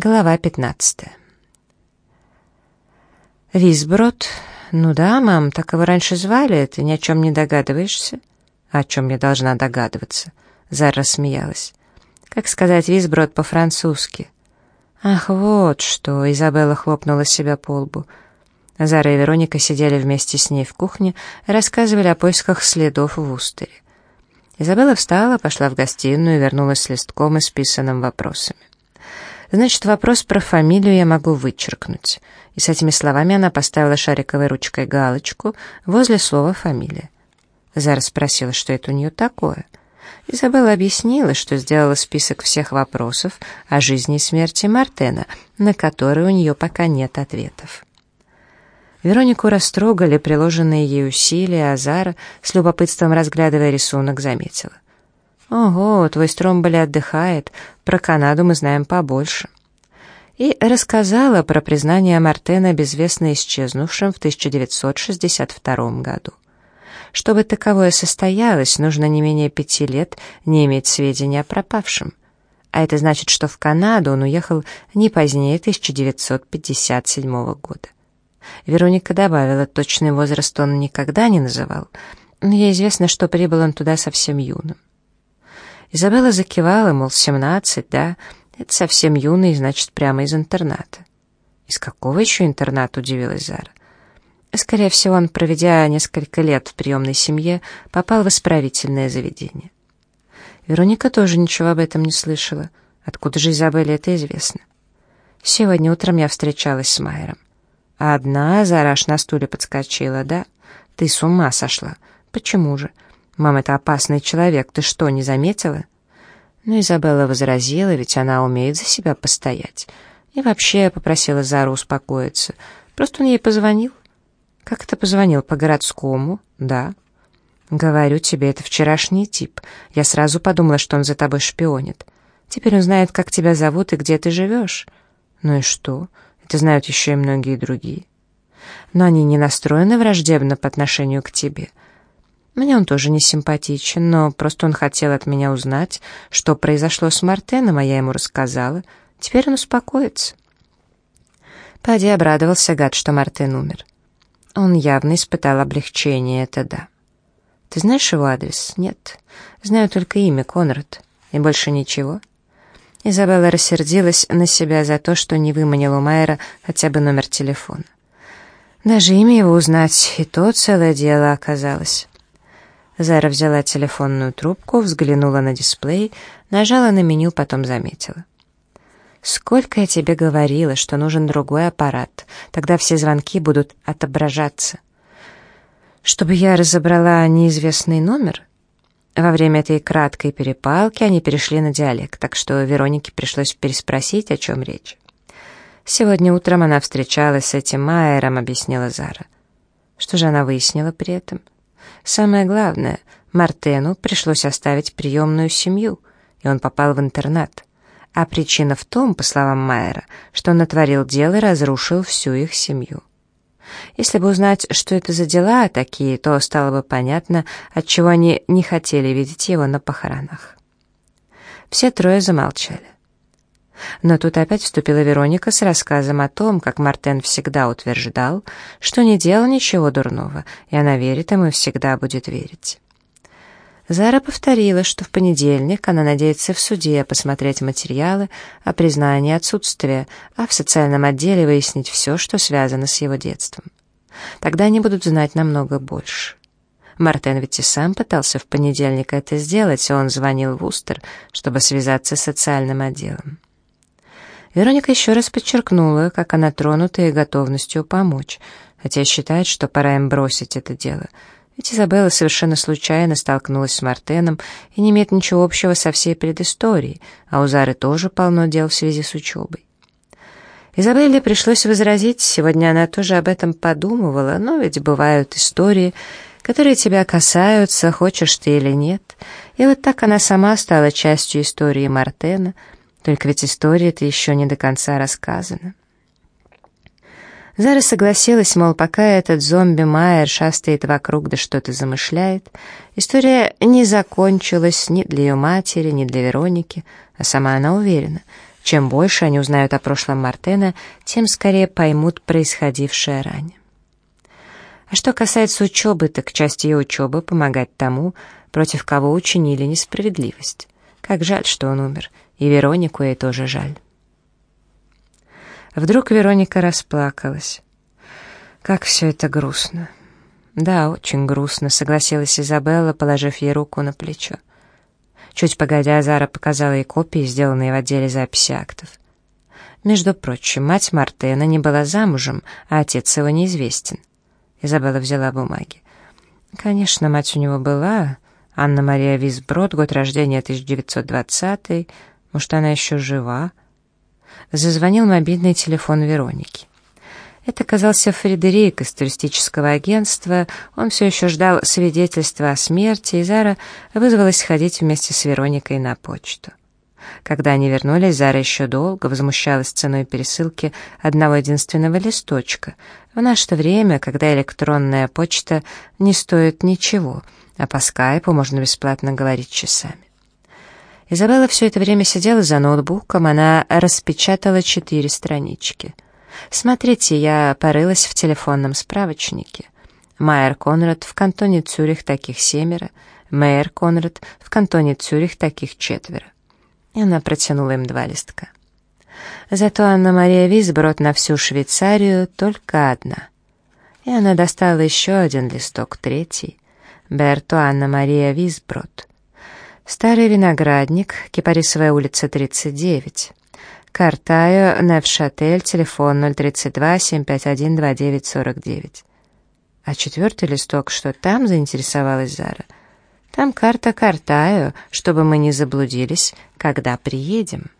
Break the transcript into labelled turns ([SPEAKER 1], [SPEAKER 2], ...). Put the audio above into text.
[SPEAKER 1] Глава 15. Висброд. Ну да, мам, так его раньше звали, ты ни о чем не догадываешься? О чем я должна догадываться? Зара смеялась. Как сказать Висброд по-французски? Ах, вот что, Изабелла хлопнула себя по лбу. Зара и Вероника сидели вместе с ней в кухне и рассказывали о поисках следов в Устере. Изабелла встала, пошла в гостиную и вернулась с листком, исписанным вопросами. Значит, вопрос про фамилию я могу вычеркнуть. И с этими словами она поставила шариковой ручкой галочку возле слова «фамилия». Зара спросила, что это у нее такое. Изабелла объяснила, что сделала список всех вопросов о жизни и смерти Мартена, на которые у нее пока нет ответов. Веронику растрогали приложенные ей усилия, а Зара, с любопытством разглядывая рисунок, заметила. «Ого, твой Стромболи отдыхает, про Канаду мы знаем побольше». И рассказала про признание Мартена безвестно исчезнувшим в 1962 году. Чтобы таковое состоялось, нужно не менее пяти лет не иметь сведений о пропавшем. А это значит, что в Канаду он уехал не позднее 1957 года. Вероника добавила, точный возраст он никогда не называл, но ей известно, что прибыл он туда совсем юным. Изабелла закивала, мол, семнадцать, да, это совсем юный, значит, прямо из интерната. Из какого еще интерната, удивилась Зара. Скорее всего, он, проведя несколько лет в приемной семье, попал в исправительное заведение. Вероника тоже ничего об этом не слышала. Откуда же Изабелле это известно? Сегодня утром я встречалась с Майером. А одна, Зараш на стуле подскочила, да? Ты с ума сошла. Почему же? «Мам, это опасный человек, ты что, не заметила?» Но Изабелла возразила, ведь она умеет за себя постоять. И вообще попросила Зару успокоиться. Просто он ей позвонил. «Как это позвонил? По городскому?» «Да». «Говорю тебе, это вчерашний тип. Я сразу подумала, что он за тобой шпионит. Теперь он знает, как тебя зовут и где ты живешь». «Ну и что? Это знают еще и многие другие». «Но они не настроены враждебно по отношению к тебе». Мне он тоже не симпатичен, но просто он хотел от меня узнать, что произошло с Мартеном, а я ему рассказала. Теперь он успокоится. Пади обрадовался, гад, что Мартен умер. Он явно испытал облегчение, это да. Ты знаешь его адрес? Нет. Знаю только имя, Конрад. И больше ничего. Изабелла рассердилась на себя за то, что не выманила у Майера хотя бы номер телефона. Даже имя его узнать, и то целое дело оказалось. Зара взяла телефонную трубку, взглянула на дисплей, нажала на меню, потом заметила. «Сколько я тебе говорила, что нужен другой аппарат, тогда все звонки будут отображаться». «Чтобы я разобрала неизвестный номер?» Во время этой краткой перепалки они перешли на диалект, так что Веронике пришлось переспросить, о чем речь. «Сегодня утром она встречалась с этим Майером», — объяснила Зара. Что же она выяснила при этом? Самое главное, Мартену пришлось оставить приемную семью, и он попал в интернат. А причина в том, по словам Майера, что он натворил дело и разрушил всю их семью. Если бы узнать, что это за дела такие, то стало бы понятно, отчего они не хотели видеть его на похоронах. Все трое замолчали. Но тут опять вступила Вероника с рассказом о том, как Мартен всегда утверждал, что не делал ничего дурного, и она верит ему и всегда будет верить. Зара повторила, что в понедельник она надеется в суде посмотреть материалы о признании отсутствия, а в социальном отделе выяснить все, что связано с его детством. Тогда они будут знать намного больше. Мартен ведь и сам пытался в понедельник это сделать, и он звонил в Устер, чтобы связаться с социальным отделом. Вероника еще раз подчеркнула, как она тронута и готовностью помочь, хотя считает, что пора им бросить это дело. Ведь Изабелла совершенно случайно столкнулась с Мартеном и не имеет ничего общего со всей предысторией, а у Зары тоже полно дел в связи с учебой. Изабелле пришлось возразить, сегодня она тоже об этом подумывала, но ведь бывают истории, которые тебя касаются, хочешь ты или нет. И вот так она сама стала частью истории Мартена — только ведь история-то еще не до конца рассказана. Зара согласилась, мол, пока этот зомби Майер шастает вокруг да что-то замышляет, история не закончилась ни для ее матери, ни для Вероники, а сама она уверена, Чем больше они узнают о прошлом Мартена, тем скорее поймут происходившее ранее. А что касается учебы, так часть ее учебы помогать тому, против кого учинили несправедливость. Как жаль, что он умер, и Веронику ей тоже жаль. Вдруг Вероника расплакалась. Как все это грустно. Да, очень грустно, согласилась Изабелла, положив ей руку на плечо. Чуть погодя, Зара показала ей копии, сделанные в отделе записи актов. Между прочим, мать Мартена не была замужем, а отец его неизвестен. Изабелла взяла бумаги. Конечно, мать у него была, Анна-Мария Висброд, год рождения 1920 может, она еще жива? Зазвонил мобильный телефон Вероники. Это оказался Фредерик из туристического агентства. Он все еще ждал свидетельства о смерти, и Зара вызвалась ходить вместе с Вероникой на почту. Когда они вернулись, Зара еще долго возмущалась ценой пересылки одного единственного листочка. В наше время, когда электронная почта не стоит ничего, а по скайпу можно бесплатно говорить часами. Изабелла все это время сидела за ноутбуком, она распечатала четыре странички. «Смотрите, я порылась в телефонном справочнике. Майер Конрад в кантоне Цюрих таких семеро, Мейер Конрад в кантоне Цюрих таких четверо». И она протянула им два листка. Зато Анна-Мария Висброд на всю Швейцарию только одна. И она достала еще один листок, третий. Берто Анна-Мария Висброд. Старый виноградник, Кипарисовая улица, 39. Картаю, Невшатель, телефон 032-751-2949. А четвертый листок, что там, заинтересовалась Зара. Там карта Картаю, чтобы мы не заблудились, когда приедем.